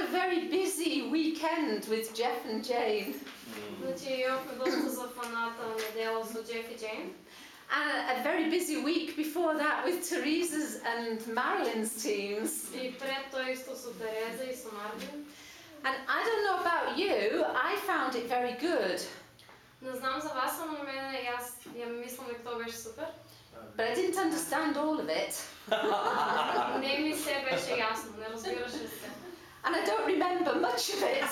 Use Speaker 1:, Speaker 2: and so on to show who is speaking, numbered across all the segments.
Speaker 1: a very busy weekend with Jeff and Jane.
Speaker 2: Значи имахме доста зафаната недела со Джеф и Джейн.
Speaker 1: And a, a very busy week before that with Teresa's and Marilyn's teams.
Speaker 2: И пред тоа исто со Тереза и со Марлин.
Speaker 1: And I don't know about you, I found it very good.
Speaker 2: Не знам за вас, ама на мене јас ја мислам дека тоа беше супер.
Speaker 1: But I didn't understand all of it.
Speaker 2: Не ми се беше јасно, не разбираше се.
Speaker 1: And I don't remember much of it.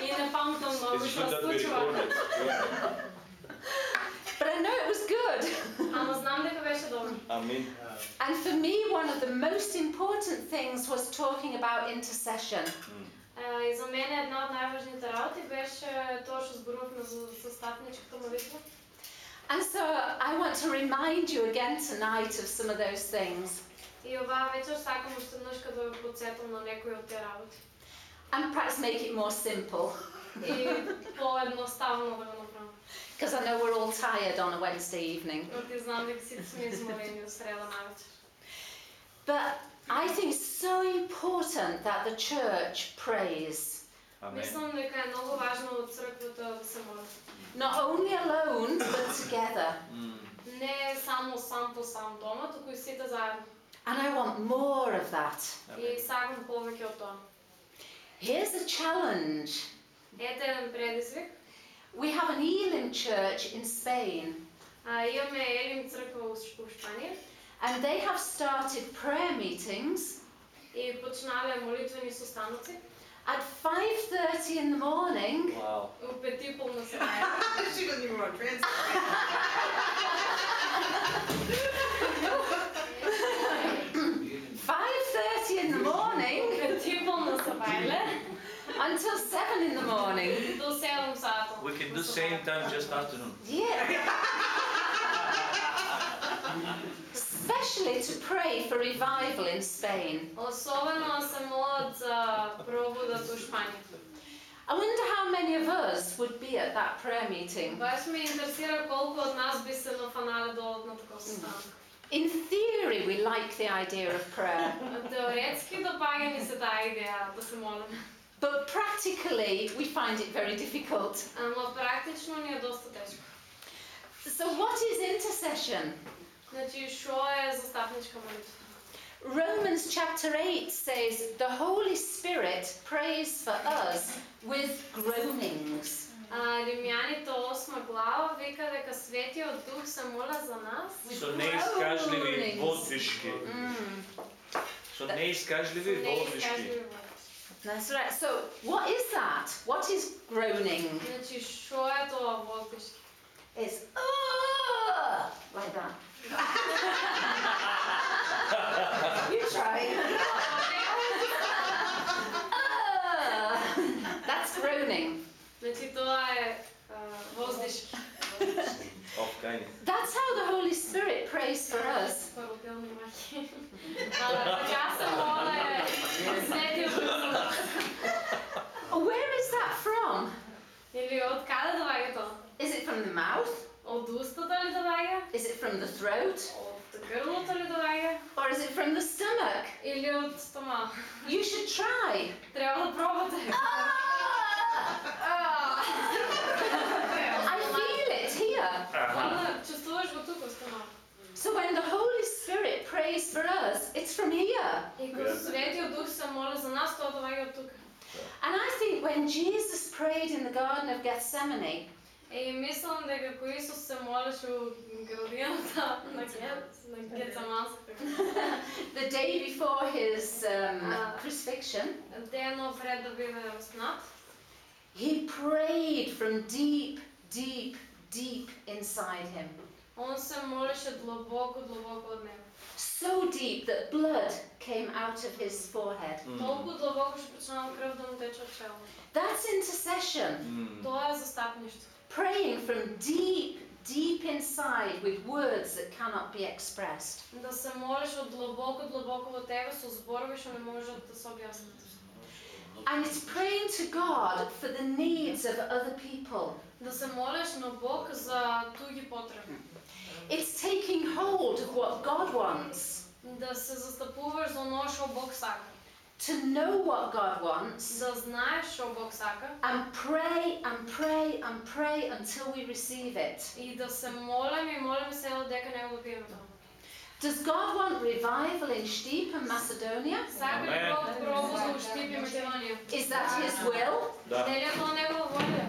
Speaker 2: И не памтам многу
Speaker 3: It's
Speaker 2: што
Speaker 3: good
Speaker 2: се
Speaker 3: that we
Speaker 2: случува.
Speaker 3: recorded.
Speaker 1: But I know it was good.
Speaker 2: Ама знам дека беше добро.
Speaker 3: Amen.
Speaker 1: And for me, one of the most important things was talking about intercession.
Speaker 2: Е, И за мене една од најважните работи беше тоа што зборувавме за застапничката молитва.
Speaker 1: And so I want to remind you again tonight of some of those things.
Speaker 2: И оваа вечер сакам уште еднашка да ве подсетам на некои од тие работи.
Speaker 1: And perhaps make it more simple.
Speaker 2: И поедноставно да го направам.
Speaker 1: Because I know we're all tired on a Wednesday evening.
Speaker 2: Но ти знам дека сите сме изморени од среда највечер.
Speaker 1: But I think it's so important that the church prays.
Speaker 3: Amen.
Speaker 2: Мислам дека е многу важно од црквата да се моли.
Speaker 1: Not only alone, but together.
Speaker 3: Mm.
Speaker 2: Не само сам по сам дома, туку и сите заедно.
Speaker 1: And I want more of that.
Speaker 2: И сакам повеќе од тоа.
Speaker 1: Here's a challenge.
Speaker 2: Ете еден предизвик.
Speaker 1: We have an Elim church in Spain,
Speaker 2: А, имаме Елим црква у Ш- у Шпанија
Speaker 1: and they have started prayer meetings
Speaker 2: и почнале молитвени состаноци.
Speaker 1: at 5:30 in the morning
Speaker 3: Wow.
Speaker 2: У пет и пол на се.
Speaker 4: she doesn't even want to translate.
Speaker 1: until 7 in the morning.
Speaker 2: до 7 сата.
Speaker 3: We can do same time just afternoon.
Speaker 1: Yeah. Especially to pray for revival in Spain.
Speaker 2: Особено се молат за пробудат у Шпанија.
Speaker 1: I wonder how many of us would be at that prayer meeting.
Speaker 2: Баш ме интересира колку од нас би се нафанале да одат на таков состанок.
Speaker 1: In theory, we like the idea of prayer,
Speaker 2: Теоретски допаѓа ни се таа идеја да се молиме.
Speaker 1: but practically, we find it very difficult.
Speaker 2: Ама практично ни е доста тешко.
Speaker 1: So, what is intercession?
Speaker 2: Значи, шо е застапничка молитва?
Speaker 1: Romans chapter 8 says the Holy Spirit prays for us with groanings.
Speaker 2: А, Римјаните 8 глава вика дека Светиот Дух се моля за нас.
Speaker 3: Со неискажливи
Speaker 1: Groanings.
Speaker 3: воздишки.
Speaker 1: Mm,
Speaker 3: Со неискажливи
Speaker 2: Не
Speaker 3: воздишки.
Speaker 2: изкажливи
Speaker 1: that's right. So, what is that? What is groaning?
Speaker 2: Znači, što je?
Speaker 1: It's oh, like that. you try. that's groaning.
Speaker 2: Znači, to je
Speaker 3: vozdiški.
Speaker 1: That's how the Holy Spirit prays for us.
Speaker 2: Светиот Дух за нас.
Speaker 1: Where is that from?
Speaker 2: Или од каде доаѓа тоа?
Speaker 1: Is it from the mouth?
Speaker 2: Од устата ли доаѓа?
Speaker 1: Is it from the throat?
Speaker 2: Од грлото ли доаѓа?
Speaker 1: Or is it from the stomach?
Speaker 2: Или од стомах?
Speaker 1: You should try.
Speaker 2: Треба да пробате.
Speaker 1: Ah! I feel it here.
Speaker 2: Ама чувствуваш
Speaker 1: So when the Holy Spirit prays for us, it's from here.
Speaker 2: И кога Светиот Дух се моли за нас, тоа доаѓа од тука.
Speaker 1: And I think when Jesus prayed in the Garden of Gethsemane,
Speaker 2: И мислам дека кој Исус се молеше у градината на Гет, на Гецаманската.
Speaker 1: the day before his um,
Speaker 2: Ah.
Speaker 1: crucifixion,
Speaker 2: Денот пред да биде распнат,
Speaker 1: he prayed from deep, deep, deep inside him.
Speaker 2: он се молеше длабоко, длабоко од него.
Speaker 1: So deep that blood came out of his forehead.
Speaker 2: Толку длабоко што почнала крв да му тече од челото.
Speaker 1: That's intercession.
Speaker 3: Mm.
Speaker 2: Тоа е застапништво.
Speaker 1: Praying from deep, deep inside with words that cannot be expressed.
Speaker 2: Да се молиш од длабоко, длабоко во тебе со зборови што не можат да се објаснат.
Speaker 1: And it's praying to God for the needs of other people.
Speaker 2: Да се молиш на Бог за туги потреби.
Speaker 1: It's taking hold of what God wants
Speaker 2: Да се застапуваш за оно што Бог сака.
Speaker 1: to know what God wants
Speaker 2: да знаеш што Бог сака
Speaker 1: and pray and pray and pray until we receive it.
Speaker 2: и да се молиме и молиме се дека не го добиеме тоа.
Speaker 1: Does God want revival in Steep and Macedonia?
Speaker 2: Сака ли
Speaker 3: Амен.
Speaker 2: Бог пробу за Ущип и Македонија?
Speaker 1: Is that His will?
Speaker 3: Да.
Speaker 2: Дали е тоа негова воља?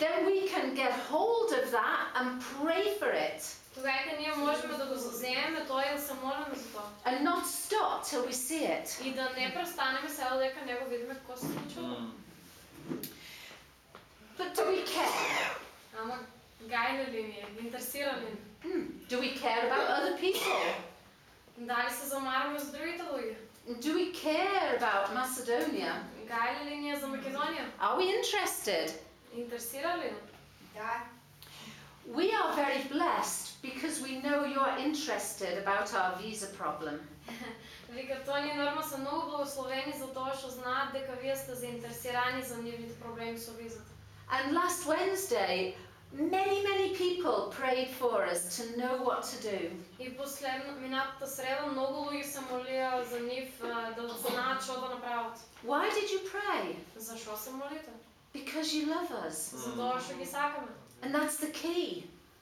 Speaker 1: Then we can get hold of that and pray for it
Speaker 2: Тогава ние можеме да го заземеме тоа и да се молиме за тоа.
Speaker 1: and not stop till we see it.
Speaker 2: И да не престанеме сега дека не го видиме како се случува.
Speaker 3: М.
Speaker 1: But do we care?
Speaker 2: Ама гајле ли ни е? Интересира ли ни?
Speaker 1: Hmm. Do we care about other people?
Speaker 2: Дали се замараме за другите луѓе?
Speaker 1: Do we care about Macedonia?
Speaker 2: Гајле ли ни е за Македонија?
Speaker 1: Are we interested?
Speaker 2: Интересира ли ни?
Speaker 1: We are very blessed because we know you're interested about our visa problem.
Speaker 2: Вика, тоа ни норма се многу благословени за тоа што знаат дека вие сте заинтересирани за нивните проблеми со визата.
Speaker 1: And last Wednesday, many, many people prayed for us to know what to do.
Speaker 2: И последно, минатата среда, многу луѓе се молија за нив а, да знаат што да направат.
Speaker 1: Why did you pray?
Speaker 2: Зашо се молите?
Speaker 1: Because you love us.
Speaker 2: За тоа што ги сакаме.
Speaker 1: And that's the key.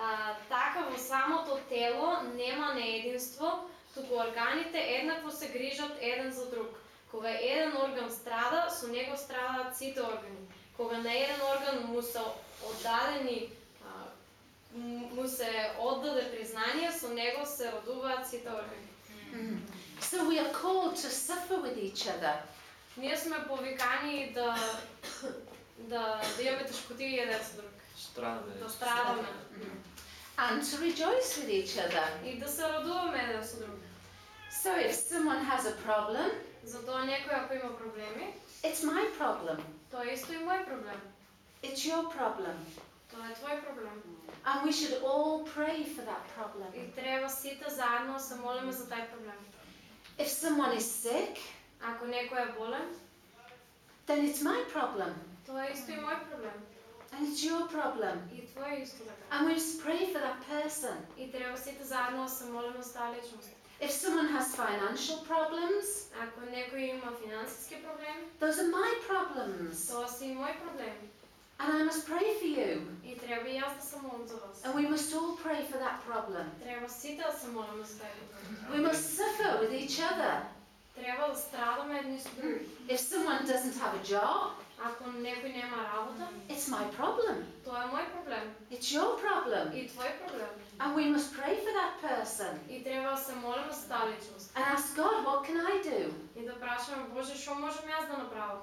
Speaker 2: А, така во самото тело нема неединство, туку органите еднакво се грижат еден за друг. Кога еден орган страда, со него страдаат сите органи. Кога на еден орган му се оддадени а, му се оддаде признание, со него се родуваат сите органи.
Speaker 1: So we are called to suffer with each other.
Speaker 2: Ние сме повикани да да, да имаме тешкотии еден со друг.
Speaker 3: Страдаме.
Speaker 2: Да страдаме.
Speaker 1: and to rejoice with each other.
Speaker 2: И да се радуваме еден со друг.
Speaker 1: So if someone has a problem,
Speaker 2: Затоа некој ако има проблеми,
Speaker 1: it's my problem.
Speaker 2: тоа е исто и мој проблем.
Speaker 1: It's your problem.
Speaker 2: Тоа е твој проблем.
Speaker 1: And we should all pray for that problem.
Speaker 2: И треба сите заедно да се молиме за тај проблем.
Speaker 1: If someone is sick,
Speaker 2: Ако некој е болен,
Speaker 1: then it's my problem.
Speaker 2: тоа е исто и мој проблем.
Speaker 1: And it's your problem.
Speaker 2: И твој е исто така.
Speaker 1: And we must pray for that person.
Speaker 2: И треба сите заедно да се молиме за таа личност.
Speaker 1: If someone has financial problems,
Speaker 2: Ако некој има финансиски проблеми,
Speaker 1: those are my problems.
Speaker 2: тоа се и мои проблеми.
Speaker 1: And I must pray for you.
Speaker 2: И треба и јас да се молам за вас.
Speaker 1: And we must all pray for that problem.
Speaker 2: Треба сите да се молиме за тај проблем.
Speaker 1: We must suffer with each other.
Speaker 2: Треба да страдаме едни со други.
Speaker 1: If someone doesn't have a job,
Speaker 2: Ако некој нема работа,
Speaker 1: it's my problem.
Speaker 2: тоа е мој проблем.
Speaker 1: It's your problem.
Speaker 2: И твој проблем.
Speaker 1: And we must pray for that person
Speaker 2: И треба да се молиме за таа личност.
Speaker 1: and ask God, what can I do?
Speaker 2: И да прашаме, Боже, што можам јас да направам?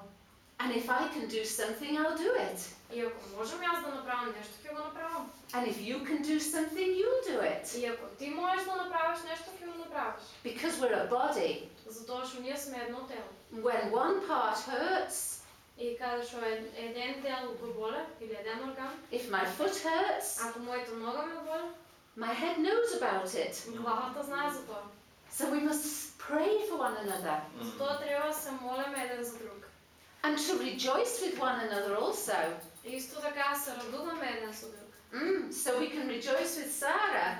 Speaker 1: And if I can do something, I'll do it.
Speaker 2: И ако можам јас да направам нешто, ќе го направам.
Speaker 1: And if you can do something, you'll do it.
Speaker 2: И ако ти можеш да направиш нешто, ќе го направиш.
Speaker 1: Because we're a body.
Speaker 2: Затоа што ние сме едно тело.
Speaker 1: When one part hurts,
Speaker 2: И каде што е- еден дел го боле, или еден орган,
Speaker 1: if my foot hurts,
Speaker 2: ако мојата нога ме боле,
Speaker 1: my head knows about it.
Speaker 2: главата знае за тоа.
Speaker 1: So we must pray for one another
Speaker 3: М.
Speaker 2: Затоа треба да се молиме еден за друг.
Speaker 1: and to rejoice with one another also.
Speaker 2: И исто така да се радуваме еден со друг.
Speaker 1: Mm, so we can rejoice with Sarah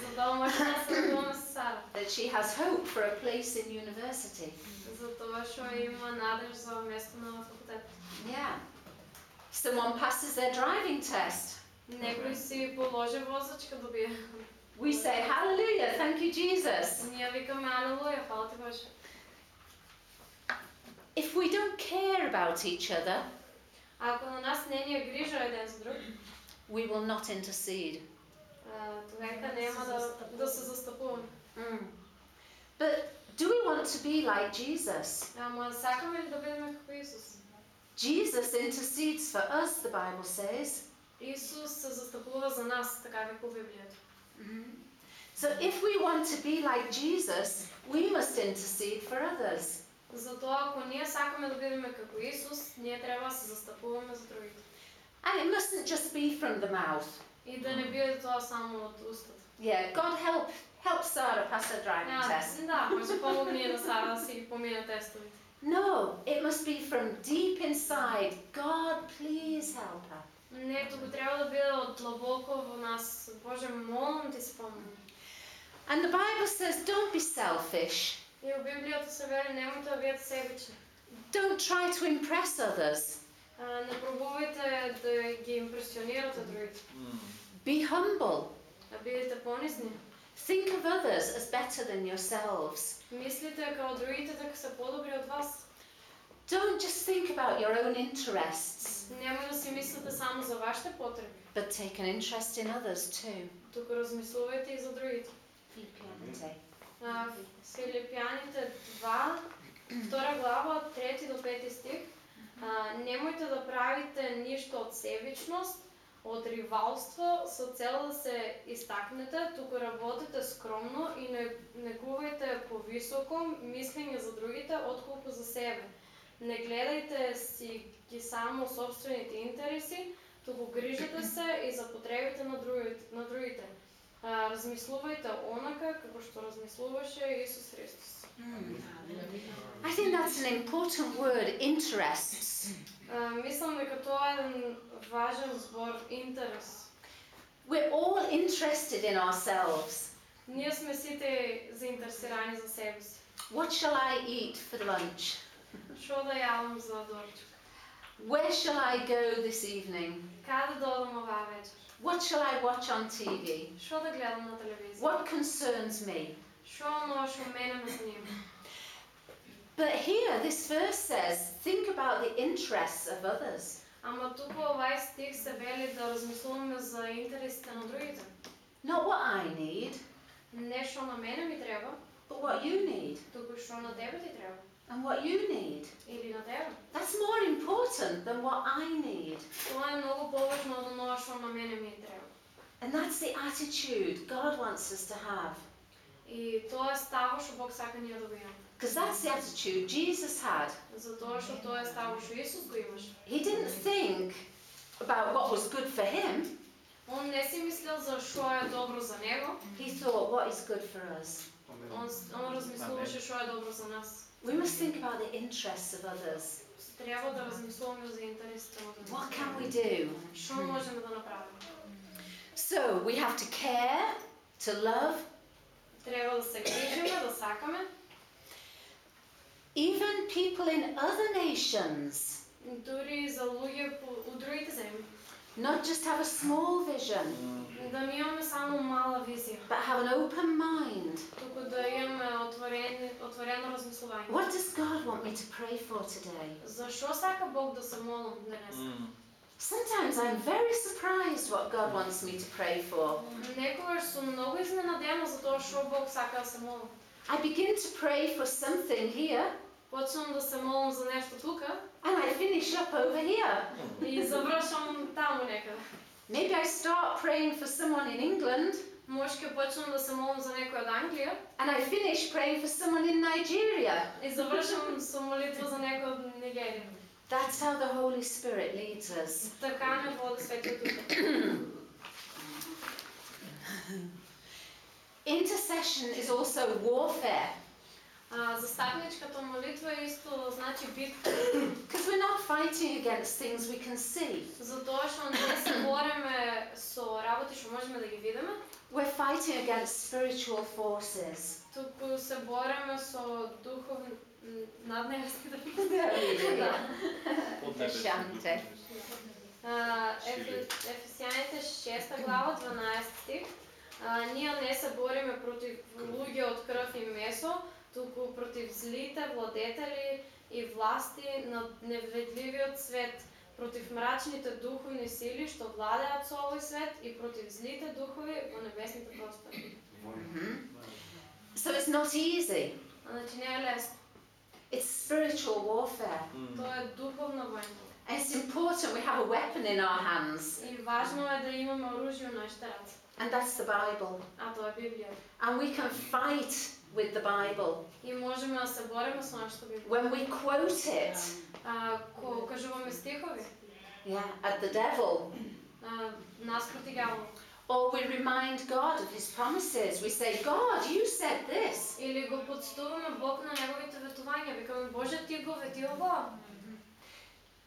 Speaker 2: За да можеме да се радуваме со Сара.
Speaker 1: that she has hope for a place in university.
Speaker 2: За тоа што има надеж за место на факултет.
Speaker 1: Yeah. Someone passes their driving test.
Speaker 2: Некој си положи возачка добие.
Speaker 1: We say, Hallelujah, thank you, Jesus.
Speaker 2: Ние викаме Алелуја, фала ти Боже.
Speaker 1: If we don't care about each other,
Speaker 2: Ако на нас не ни е грижа еден за друг,
Speaker 1: we will not intercede.
Speaker 2: а, тогава нема да, да се застъпуваме.
Speaker 1: Mm. But do we want to be like Jesus?
Speaker 2: Ама сакаме ли да бидеме како Исус?
Speaker 1: Jesus intercedes for us, the Bible says.
Speaker 2: Исус се застъпува за нас, така како Библијата.
Speaker 1: Mhm. So if we want to be like Jesus, we must intercede for others.
Speaker 2: Затоа ако ние сакаме да бидеме како Исус, ние треба да се застапуваме за другите.
Speaker 1: And it mustn't just be from the mouth.
Speaker 2: И да не биде тоа само од устата.
Speaker 1: Yeah, God help help Sarah pass her driving
Speaker 2: Ja,
Speaker 1: test.
Speaker 2: да, може помогне на Сара да си ги помине тестовите.
Speaker 1: No, it must be from deep inside. God, please help her.
Speaker 2: Не, туку треба да биде од длабоко во нас. Боже, молам ти се помогни.
Speaker 1: And the Bible says, don't be selfish.
Speaker 2: И во Библијата се вели немојте да бидете себични.
Speaker 1: Don't try to impress others.
Speaker 2: А, Не пробувајте да ги импресионирате другите.
Speaker 3: М.
Speaker 1: Be humble.
Speaker 2: Да бидете понизни.
Speaker 1: Think of others as better than yourselves.
Speaker 2: Мислите како другите дека се подобри од вас.
Speaker 1: Don't just think about your own interests,
Speaker 2: Немој да си мислите само за вашите потреби,
Speaker 1: but take an interest in others too.
Speaker 2: туку размислувајте и за другите.
Speaker 1: Filipianite.
Speaker 2: А, Филипјаните 2, втора глава, 3 до 5 стих. А, немојте да правите ништо од себичност, Од ривалство, со цел да се истакнете, туку работете скромно и не негувајте повисоко мислење за другите, отколку за себе. Не гледајте си ги само собствените интереси, туку грижете се и за потребите на другите. На другите. А, размислувајте онака како што размислуваше Исус Христос. Да, да.
Speaker 1: I think that's an important word, interests.
Speaker 2: А, мислам дека тоа е еден важен збор интерес.
Speaker 1: We're all interested in ourselves.
Speaker 2: Ние сме сите заинтересирани за себе си.
Speaker 1: What shall I eat for lunch?
Speaker 2: Што да јадам за дорчук?
Speaker 1: Where shall I go this evening?
Speaker 2: Каде да одам оваа вечер?
Speaker 1: What shall I watch on TV?
Speaker 2: Што да гледам на телевизија?
Speaker 1: What concerns me?
Speaker 2: Што оно што мене ме занима?
Speaker 1: But here, this verse says, think about the interests of others.
Speaker 2: Ама туку овај стих се вели да размислуваме за интересите на другите.
Speaker 1: Not what I need,
Speaker 2: Не што на мене ми треба,
Speaker 1: but what you need
Speaker 2: туку што на тебе ти треба.
Speaker 1: and what you need.
Speaker 2: Или на тебе.
Speaker 1: That's more important than what I need.
Speaker 2: Тоа е многу поважно од оноа што на мене ми треба.
Speaker 1: And that's the attitude God wants us to have.
Speaker 2: И тоа е ставот што Бог сака ние да го имаме.
Speaker 1: Because that's the attitude Jesus had.
Speaker 2: Затоа што тоа е ставот што Исус го имаше.
Speaker 1: He didn't think about what was good for him,
Speaker 2: Он не си мислел за што е добро за него,
Speaker 1: he thought what is good for us.
Speaker 2: он, он размислуваше што е добро за нас.
Speaker 1: We must think about the interests of others.
Speaker 2: Треба да размислуваме за интересите на
Speaker 1: What
Speaker 2: другите.
Speaker 1: can we do?
Speaker 2: Што можеме да направиме?
Speaker 1: So we have to care, to love,
Speaker 2: Треба да се грижиме, да сакаме.
Speaker 1: even people in other nations.
Speaker 2: Дури за луѓе по, у другите земји.
Speaker 1: Not just have a small vision,
Speaker 2: Да не имаме само мала визија,
Speaker 1: but have an open mind.
Speaker 2: туку да имаме отворен, отворено размислување.
Speaker 1: What does God want me to pray for today?
Speaker 2: За што сака Бог да се молам денес?
Speaker 3: М.
Speaker 1: Sometimes I'm very surprised what God wants me to pray for.
Speaker 2: Некогаш сум многу изненадена за тоа што Бог сака да се молам.
Speaker 1: I begin to pray for something here,
Speaker 2: Почнам да се молам за нешто тука
Speaker 1: and I finish up over here.
Speaker 2: и завршам таму некаде.
Speaker 1: Maybe I start praying for someone in England,
Speaker 2: Може ќе почнам да се молам за некој од Англија
Speaker 1: and I finish praying for someone in Nigeria.
Speaker 2: и завршам со молитва за некој од Нигерија.
Speaker 1: That's how the Holy Spirit leads us.
Speaker 2: Така ме води Светиот Дух.
Speaker 1: Intercession is also warfare
Speaker 2: Застапничката молитва е исто значи битка,
Speaker 1: because we're not fighting against things we can see.
Speaker 2: затоа што не се бориме со работи што можеме да ги видиме,
Speaker 1: We're fighting against spiritual forces.
Speaker 2: туку се бориме со духовни наднебеските
Speaker 1: Да.
Speaker 3: Под небесни
Speaker 1: Шанте.
Speaker 3: духовни.
Speaker 2: А, Ефе- Ефесијаните 6 глава 12 стих. А, ние не се бориме против луѓе од крв и месо, туку против злите владетели и власти на неведливиот свет, против мрачните духовни сили што владеат со овој свет и против злите духови во небесните простори.
Speaker 1: So it's not easy.
Speaker 2: Значи не е лесно.
Speaker 1: It's spiritual warfare.
Speaker 3: М.
Speaker 2: Тоа е духовна војна.
Speaker 1: And it's important we have a weapon in our hands,
Speaker 2: И важно е да имаме оружје у нашите раце.
Speaker 1: and that's the Bible.
Speaker 2: А тоа е Библија.
Speaker 1: And we can fight with the Bible,
Speaker 2: и можеме да се бориме со нашата Библија.
Speaker 1: when we quote it
Speaker 2: А, ко кажуваме стихови,
Speaker 1: yeah, at the devil,
Speaker 2: а, нас проти ѓаволот.
Speaker 1: or we remind God of his promises, we say, God, you said this.
Speaker 2: Или го подстуваме Бог на неговите ветувања, викаме Боже ти го вети ово.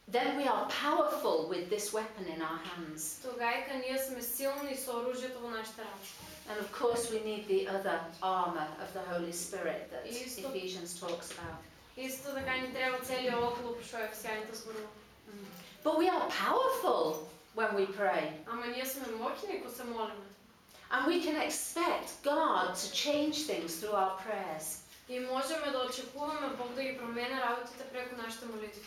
Speaker 1: then we are powerful with this weapon in our hands.
Speaker 2: Тогајка ние сме силни со оружјето во нашите раце.
Speaker 1: And of course, we need the other armour of the Holy Spirit that
Speaker 2: Yes.
Speaker 1: Ephesians talks about.
Speaker 2: Исто така ни треба целиот оклуп што Ефесијаните зборува.
Speaker 1: But we are powerful when we pray,
Speaker 2: Ама ние сме моќни кога се молиме.
Speaker 1: and we can expect God to change things through our prayers.
Speaker 2: И можеме да очекуваме Бог да ги промени работите преку нашите молитви.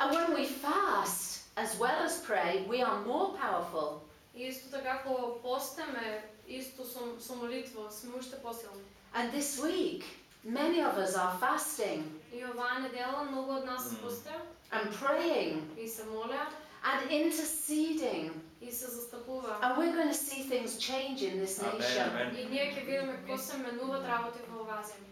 Speaker 1: And when we fast as well as pray, we are more powerful.
Speaker 2: И исто така кога постеме, исто со, со молитва, сме уште посилни.
Speaker 1: And this week, many of us are fasting
Speaker 2: И оваа недела многу од нас се
Speaker 3: Мгм.
Speaker 2: постеа
Speaker 1: and praying
Speaker 2: и се молеа
Speaker 1: and interceding.
Speaker 2: и се застапуваа.
Speaker 1: And we're going to see things change in this
Speaker 3: Амен,
Speaker 1: nation.
Speaker 3: амен.
Speaker 2: И ние ќе видиме како се менуваат работи во оваа земја.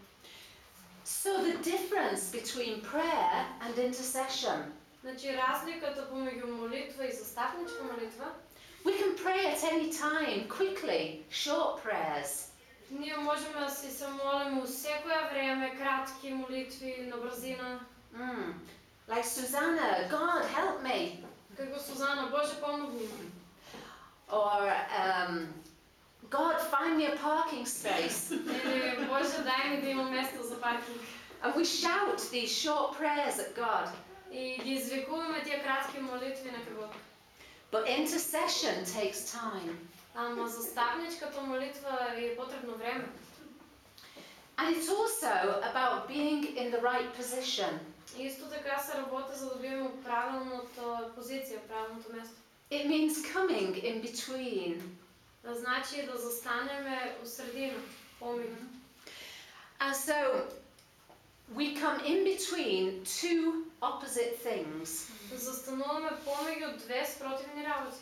Speaker 1: So, the difference between prayer and intercession.
Speaker 2: Значи разликата помеѓу молитва и застапничка молитва,
Speaker 1: We can pray at any time, quickly, short prayers.
Speaker 2: ние можеме да си се молиме у секоја време, кратки молитви на брзина,
Speaker 1: Mm. Like Susanna, God help me.
Speaker 2: како Сузана, Боже помогни ми.
Speaker 1: Or, um, God find me a parking space.
Speaker 2: Или Боже дај ми да имам место за паркинг.
Speaker 1: and we shout these short prayers at God.
Speaker 2: И ги извикуваме тие кратки молитви на Бог.
Speaker 1: But intercession takes time.
Speaker 2: Ама застапничката молитва е потребно време.
Speaker 1: And it's also about being in the right position.
Speaker 2: И исто така се работи за да бидеме у правилната позиција, правилното место.
Speaker 1: It means coming in between.
Speaker 2: Значи да застанеме у средина, помеѓу.
Speaker 1: And so we come in between two opposite things.
Speaker 2: Застануваме помеѓу две спротивни работи.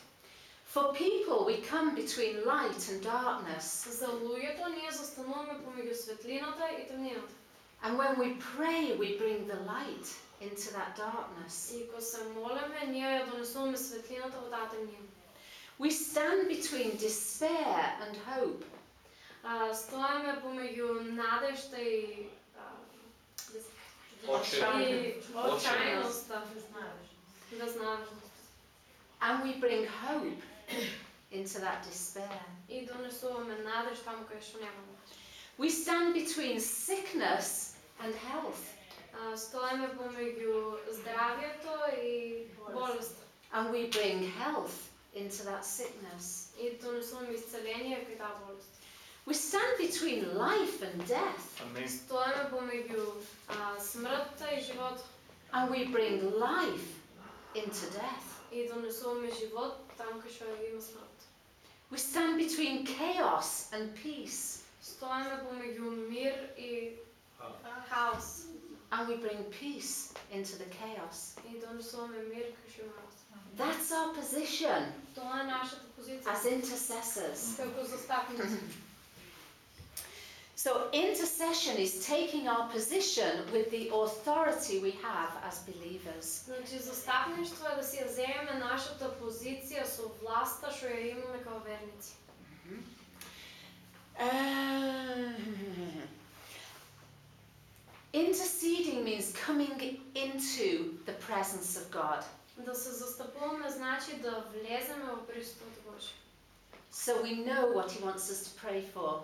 Speaker 1: For people, we come between light and darkness.
Speaker 2: За луѓето ние застануваме помеѓу светлината и темнината.
Speaker 1: And when we pray, we bring the light into that darkness.
Speaker 2: И кога се молиме, ние ја донесуваме светлината во таа темнина.
Speaker 1: We stand between despair and hope.
Speaker 2: А, стоиме помеѓу надежта и а,
Speaker 3: Оче.
Speaker 2: и очајноста, безнадежност.
Speaker 1: And we bring hope into that despair.
Speaker 2: И донесуваме надеж таму кај што нема надеж.
Speaker 1: We stand between sickness and health.
Speaker 2: А, Стоиме помеѓу здравјето и болест.
Speaker 1: And we bring health into that sickness.
Speaker 2: И донесуваме исцеление кај таа болест.
Speaker 1: We stand between life and death.
Speaker 3: Амен.
Speaker 2: Стоиме помеѓу а, смртта и живот.
Speaker 1: And we bring life into death.
Speaker 2: И донесуваме живот таму кај што има смрт.
Speaker 1: We stand between chaos and peace.
Speaker 2: Стоиме помеѓу мир и хаос.
Speaker 1: And we bring peace into the chaos.
Speaker 2: И донесуваме мир кај што има хаос.
Speaker 1: That's our position
Speaker 2: Тоа е нашата позиција.
Speaker 1: as intercessors.
Speaker 2: Како застапници.
Speaker 1: So, intercession is taking our position with the authority we have as believers.
Speaker 2: Значи, застапништво е да си ја земеме нашата позиција со власта што ја имаме како верници.
Speaker 1: Uh, interceding means coming into the presence of God.
Speaker 2: Да се застапуваме значи да влеземе во присутството Божие.
Speaker 1: So we know what He wants us to pray for.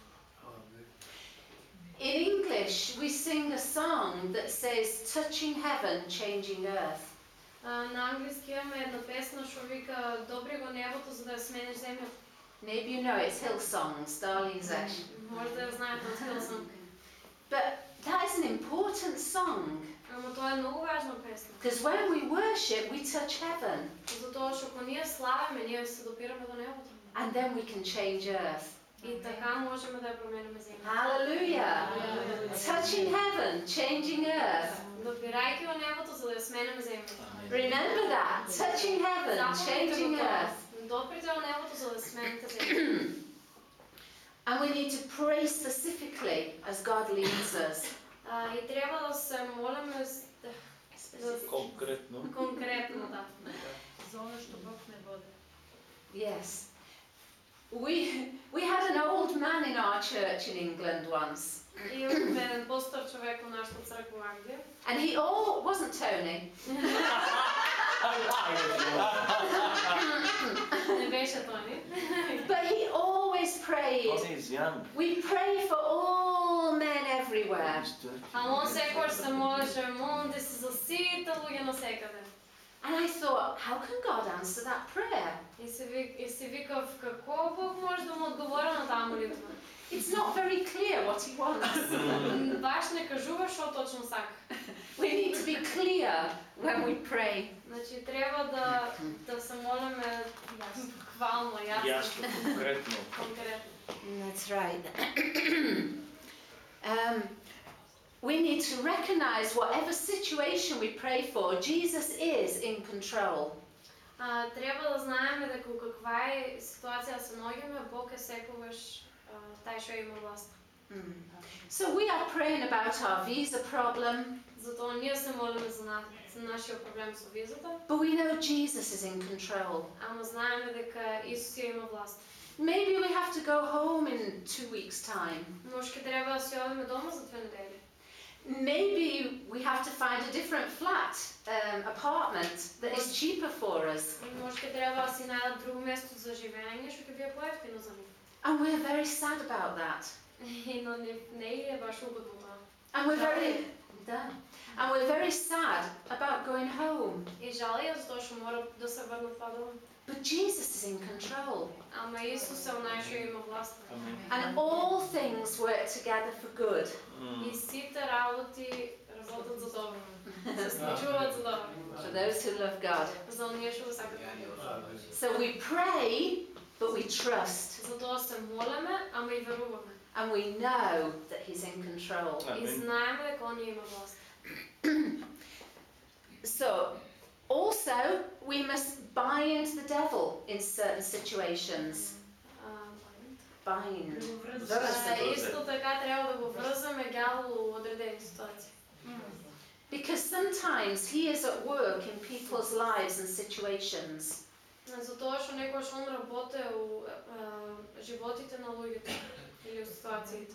Speaker 1: In English, we sing a song that says, Touching heaven, changing earth.
Speaker 2: А, на англиски имаме една песна што вика Добри го небото за да ја смениш земјата.
Speaker 1: Maybe you know it's Hillsongs, Darlene Zesh.
Speaker 2: Може да ја знаете од Хилсон.
Speaker 1: But that is an important song
Speaker 2: Ама тоа е многу важна песна.
Speaker 1: because when we worship, we touch heaven
Speaker 2: Затоа што кога ние славиме, ние се допираме до небото.
Speaker 1: and then we can change earth.
Speaker 2: И така можеме да ја промениме земја.
Speaker 1: Hallelujah! Touching heaven, changing earth.
Speaker 2: Допирајќи во небото за да ја смениме земјата.
Speaker 1: Remember that. Touching heaven, changing earth.
Speaker 2: Доприте во небото за да смените земјата.
Speaker 1: And we need to pray specifically as God leads us.
Speaker 2: А, и треба да се молиме с- да-
Speaker 3: Конкретно.
Speaker 2: конкретно, да.
Speaker 5: За оно што Бог не води.
Speaker 1: Yes. We, we had an old man in our church in England once,
Speaker 2: И имаме еден постар човек во нашата црква во Англија.
Speaker 1: and he all wasn't Tony.
Speaker 2: Не беше Тони.
Speaker 1: But he always prayed.
Speaker 3: Он е изян.
Speaker 1: We pray for all men everywhere.
Speaker 2: А он секогаш се молеше, молам те се за сите луѓе насекаде.
Speaker 1: And I thought, how can God answer that prayer?
Speaker 2: И се, ви, и се викав, како Бог може да му одговори на таа молитва?
Speaker 1: It's not very clear what he wants.
Speaker 2: Баш не кажува што точно сака.
Speaker 1: we need to be clear when we pray.
Speaker 2: Значи треба да, да се молиме буквално, јасно,
Speaker 3: Ясно, конкретно.
Speaker 2: конкретно.
Speaker 1: That's right. um, we need to recognize whatever situation we pray for, Jesus is in control.
Speaker 2: А, треба да знаеме дека у каква е ситуација се наоѓаме, Бог е секогаш а, тај што има власт.
Speaker 1: Mm. So we are praying about our visa problem,
Speaker 2: Затоа ние се молиме за, на, за нашиот проблем со визата,
Speaker 1: but we know Jesus is in control.
Speaker 2: ама знаеме дека Исус ја има власт.
Speaker 1: Maybe we have to go home in two weeks' time.
Speaker 2: Може ќе треба да се одиме дома за две недели.
Speaker 1: maybe we have to find a different flat um, apartment that is cheaper for us. And we're very sad about that. And we're very. And we're very sad about going home. But Jesus is in control. And all things work together for good.
Speaker 2: Mm.
Speaker 1: for those who love God. So we pray, but we trust. And we know that He's in control. so, also, we must bind the devil in certain situations.
Speaker 2: А,
Speaker 1: Bind.
Speaker 2: а,
Speaker 1: Връзваме.
Speaker 2: Исто така треба да го врзаме ѓаволу у одредени ситуации.
Speaker 1: Because sometimes He is at work in people's lives and situations.
Speaker 2: Затоа што некогаш он работе у а, животите на луѓето или у ситуациите.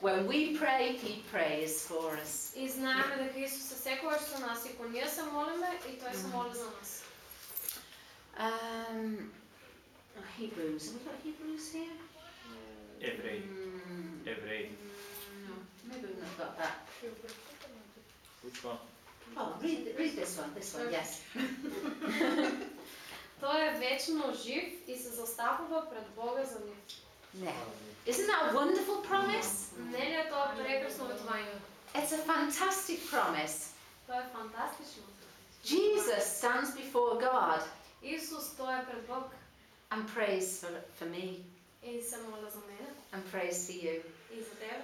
Speaker 1: When we pray, He prays for us.
Speaker 2: И знаеме дека Исус е секогаш со нас и кога ние се молиме и тој се моли за нас.
Speaker 1: Um, Hebrews. Have we got Hebrews here?
Speaker 3: Евреи.
Speaker 1: Mm,
Speaker 3: Евреи.
Speaker 1: no, maybe we've not got that.
Speaker 3: Which one?
Speaker 1: Oh, read, read this one. This one, yes.
Speaker 2: Тој е вечно жив и се застапува пред Бога за нив.
Speaker 1: Yeah. Isn't that a wonderful promise?
Speaker 2: Не ли е тоа прекрасно ветвање?
Speaker 1: It's a fantastic promise.
Speaker 2: Тоа е фантастично.
Speaker 1: Jesus stands before God
Speaker 2: Исус тоа е пред Бог
Speaker 1: and prays for, for me
Speaker 2: и се моля за мене
Speaker 1: and prays for you.
Speaker 2: и за тебе.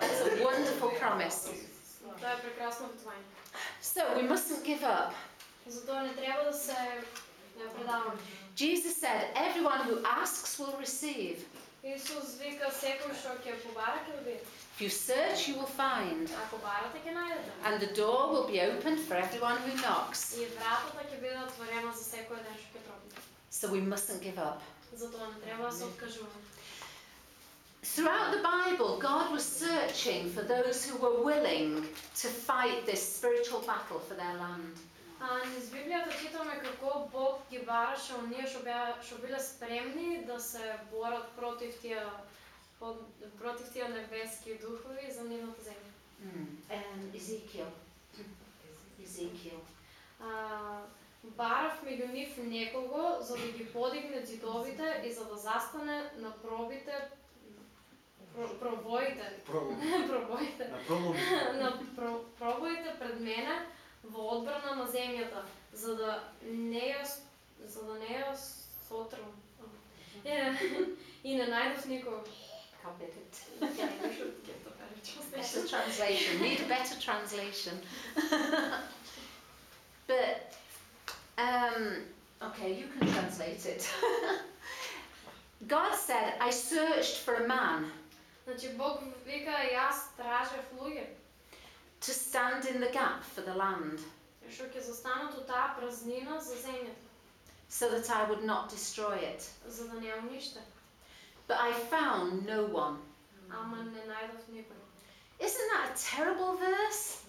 Speaker 1: It's a wonderful promise.
Speaker 2: Тоа е прекрасно ветвање.
Speaker 1: So we mustn't give up.
Speaker 2: Затоа не треба да се не предаваме.
Speaker 1: Jesus said, Everyone who asks will receive. If you search, you will find. And the door will be opened for everyone who knocks. So we mustn't give up. Throughout the Bible, God was searching for those who were willing to fight this spiritual battle for their land.
Speaker 2: А, низ Библијата читаме како Бог ги бараше оние што беа што биле спремни да се борат против тие под- против тие небески духови за нивната земја.
Speaker 1: Mm. Ezekiel. Ezekiel.
Speaker 2: А, барав меѓу нив некого за да ги подигне зидовите и за да застане на пробите про, пробоите, пробоите,
Speaker 6: На пробвам.
Speaker 2: на про, пробоите пред мене во одбрана на земјата, за да не ја с- за да не ја сотрам. Е, и не најдов никого.
Speaker 1: Copy it.
Speaker 2: Ја не пишам ќе тоа речам.
Speaker 1: Better translation. Need a better translation. but, um, okay, you can translate it. God said, I searched for a man
Speaker 2: Значи Бог вика јас тражев луѓе
Speaker 1: to stand in the gap for the land. So that I would not destroy it. But I found no one. Isn't that a terrible verse?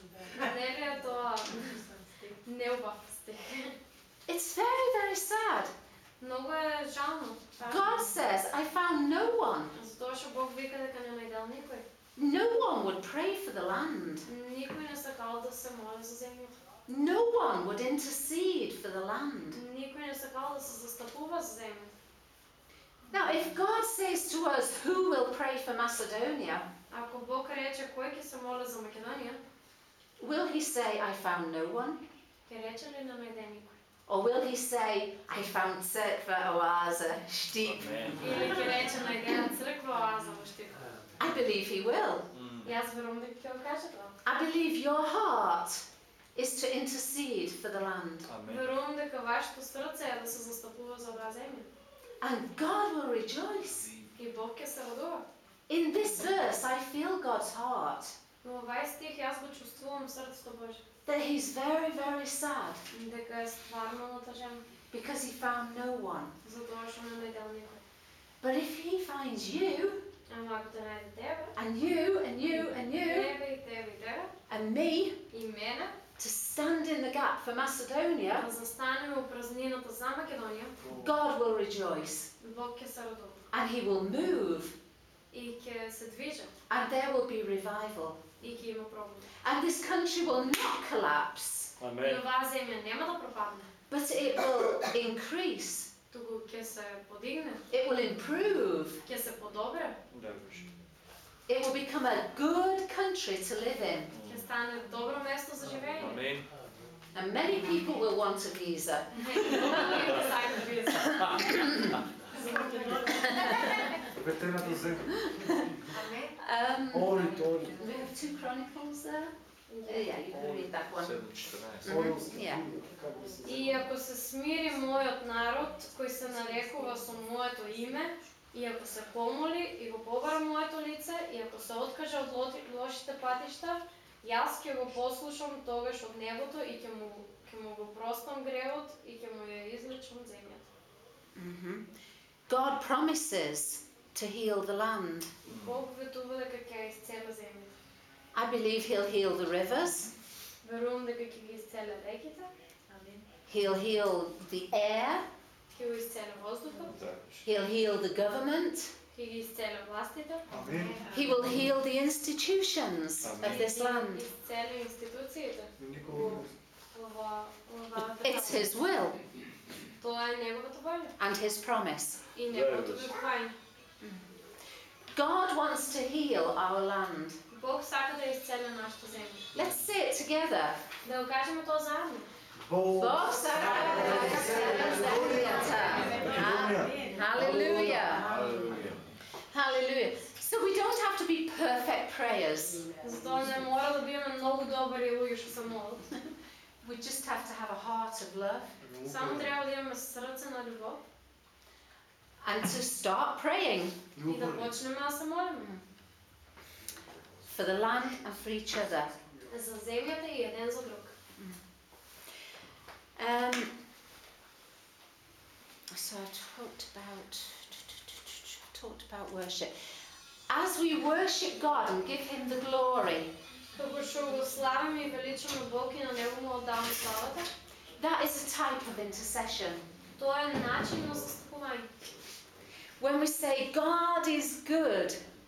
Speaker 1: it's very, very sad. God says, I found no one. No one would pray for the land. No one would intercede for the land. Now, if God says to us, who will pray for Macedonia? Will he say, I found no one? Or will he say, I found Crkva Oaza,
Speaker 2: Stip? Amen.
Speaker 1: I believe He will.
Speaker 3: М.
Speaker 2: Јас верувам дека ќе го каже тоа.
Speaker 1: I believe your heart is to intercede for the land.
Speaker 3: Амен.
Speaker 2: Верувам дека вашето срце е да се застапува за оваа земја.
Speaker 1: And God will rejoice.
Speaker 2: И Бог ќе се радува.
Speaker 1: In this verse, I feel God's heart.
Speaker 2: Но во овај стих јас го чувствувам срцето Божје.
Speaker 1: That He's very, very sad
Speaker 2: Дека е стварно натажен,
Speaker 1: because He found no one.
Speaker 2: затоа што не најдел никој.
Speaker 1: But if He finds you, and you, and you, and you. And me. To stand in the gap for Macedonia. God will rejoice. And he will move. And there will be revival. And this country will not collapse.
Speaker 2: Amen.
Speaker 1: But it will increase. It will improve. It will become a good country to live in.
Speaker 2: Kje stane dobro mesto za življenje.
Speaker 3: Amen.
Speaker 1: And many people will want a visa. um, we have two chronicles there. Yeah, you can read that one.
Speaker 3: 7.14.
Speaker 6: Орилски.
Speaker 1: Yeah.
Speaker 6: Како да
Speaker 2: И ако се смири мојот народ, кој се нарекува со моето име, и ако се помоли и го побара моето лице, и ако се откаже од лошите патишта, јас ќе го послушам тогаш од небото и ќе му ќе му го простам гревот и ќе му ја излечам земјата.
Speaker 1: hmm God promises to heal the land.
Speaker 2: Бог ветува дека ќе исцели земјата.
Speaker 1: I believe He'll heal the rivers,
Speaker 2: Верувам дека ќе ги исцели реките,
Speaker 1: He'll heal the air,
Speaker 2: ќе го исцели воздухот,
Speaker 3: Доброш.
Speaker 1: He'll heal the government,
Speaker 2: ќе ги исцели властите,
Speaker 6: Амен.
Speaker 1: He will heal the institutions of
Speaker 3: Amen.
Speaker 1: this
Speaker 2: ќе
Speaker 1: land.
Speaker 2: исцели институциите
Speaker 6: Никога не
Speaker 2: во во оваа
Speaker 1: It's
Speaker 2: држава.
Speaker 1: His will
Speaker 2: Тоа е неговата волја
Speaker 1: and His promise.
Speaker 2: и неговото обетување.
Speaker 1: God wants to heal our land.
Speaker 2: Бог сака да исцели нашата земја.
Speaker 1: Let's say it together.
Speaker 2: Да го кажеме тоа заедно.
Speaker 6: Бог
Speaker 1: Бог сака да исцели земјата.
Speaker 6: Македонија.
Speaker 1: Hallelujah.
Speaker 3: Алелуја.
Speaker 1: Hallelujah. So we don't have to be perfect prayers.
Speaker 2: Затоа не мора да бидеме многу добри луѓе што се молат.
Speaker 1: We just have to have a heart of love
Speaker 2: Само треба да имаме срце на љубов
Speaker 1: and to start praying
Speaker 2: и да почнеме да се молиме
Speaker 1: for the land and for each other.
Speaker 2: за земјата и еден за друг.
Speaker 1: Um, so I talked about talked about worship. As we worship God and give Him the glory,
Speaker 2: Како што го славиме и величаме Бог и на него му оддаваме славата,
Speaker 1: That is a type of intercession.
Speaker 2: Тоа е начин на застапување.
Speaker 1: When we say God is good,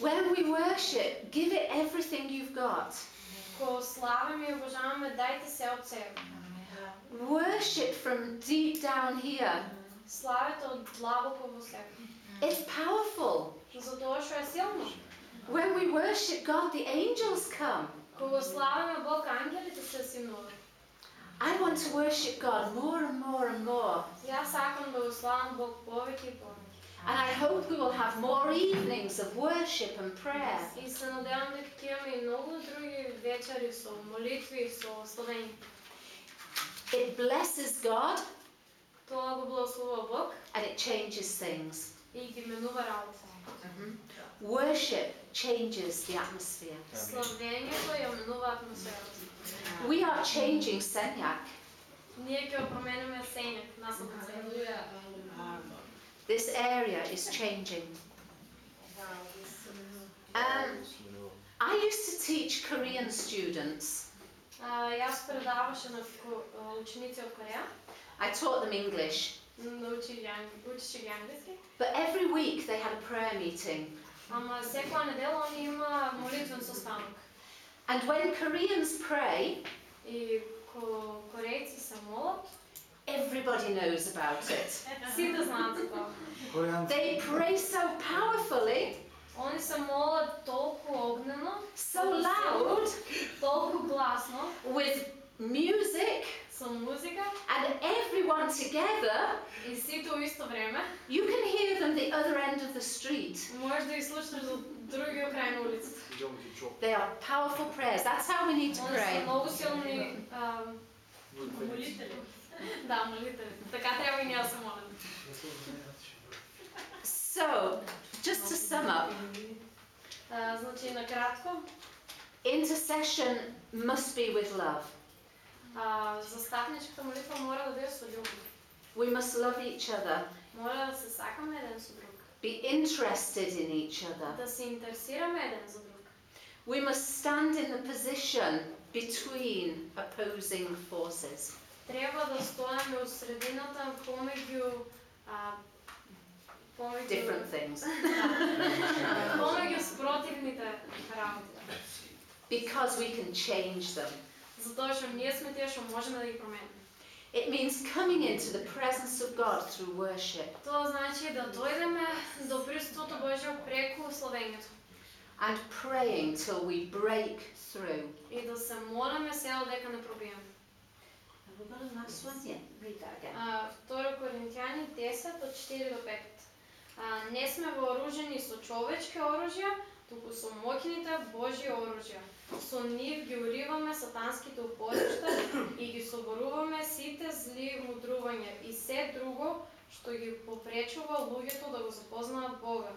Speaker 1: When we worship, give it everything you've got.
Speaker 2: Кога славиме и обожаваме, дајте се од себе.
Speaker 1: Worship from deep down here.
Speaker 2: Славете од длабоко во себе.
Speaker 1: It's powerful.
Speaker 2: Затоа што е силно.
Speaker 1: When we worship God, the angels come.
Speaker 2: Кога славиме Бог, ангелите се симнуваат.
Speaker 1: I want to worship God more and more and more.
Speaker 2: Јас сакам да го славам Бог повеќе и повеќе.
Speaker 1: And I hope we will have more evenings of worship and prayer.
Speaker 2: И се надевам дека ќе имаме и многу други вечери со молитви и со славење.
Speaker 1: It blesses God
Speaker 2: Тоа го благословува Бог
Speaker 1: and it changes things.
Speaker 2: и ги менува работа.
Speaker 1: Worship changes the atmosphere.
Speaker 2: Славењето ја менува атмосферата.
Speaker 1: We are changing Senyak.
Speaker 2: Ние ќе го промениме сењак, насаму цели.
Speaker 1: This area is changing. Um, I used to teach Korean students.
Speaker 2: А, Јас предаваше на ко- а, ученици од Кореја,
Speaker 1: I taught them English.
Speaker 2: научи ги анг- учеше ги англиски,
Speaker 1: But every week they had a prayer meeting.
Speaker 2: ама секоја недела они има молитвен состанок.
Speaker 1: And when Koreans pray,
Speaker 2: И ко корејци се молат,
Speaker 1: everybody knows about it.
Speaker 2: сите знаат за тоа.
Speaker 6: Корианци.
Speaker 1: They pray so powerfully,
Speaker 2: Они се молат толку огнено,
Speaker 1: so loud,
Speaker 2: толку гласно,
Speaker 1: with music,
Speaker 2: со музика
Speaker 1: and everyone together.
Speaker 2: и сите у исто време.
Speaker 1: You can hear them the other end of the street.
Speaker 2: Можеш да ги слушнеш до другиот крај на улицата.
Speaker 1: They are powerful prayers. That's how we need to
Speaker 2: Они се
Speaker 1: pray.
Speaker 2: многу силни а,
Speaker 5: Молители.
Speaker 2: да, молители. Така треба и ние да се молиме.
Speaker 1: So, just to sum up,
Speaker 2: А, значи, накратко,
Speaker 1: intercession must be with love.
Speaker 2: а, застапничката молитва мора да биде со љубов.
Speaker 1: We must love each other,
Speaker 2: Мора да се сакаме еден со друг.
Speaker 1: be interested in each other.
Speaker 2: Да се интересираме еден за друг.
Speaker 1: We must stand in the position between opposing forces.
Speaker 2: Треба да стоиме у средината помеѓу а, помеѓу
Speaker 1: Different things.
Speaker 2: помеѓу спротивните работи.
Speaker 1: Because we can change them.
Speaker 2: Затоа што ние сме тие што можеме да ги промениме.
Speaker 1: It means coming into the presence of God through worship
Speaker 2: Тоа значи да дојдеме до присуството Божјо преку славењето
Speaker 1: and praying till we break through.
Speaker 2: и да се молиме се дека не пробиеме. А, 2 Коринтијани 10 од 4 до 5. А, не сме вооружени со човечки оружја, туку со моќните Божји оружја. Со нив ги уриваме сатанските упоришта и ги соборуваме сите зли мудрувања и се друго што ги попречува луѓето да го запознаат Бога.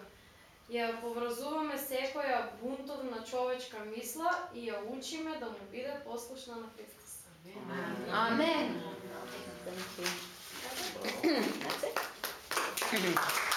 Speaker 2: Ја поврзуваме секоја бунтовна човечка мисла и ја учиме да му биде послушна на Amen. Amen.
Speaker 1: Amen. Thank you. That's it.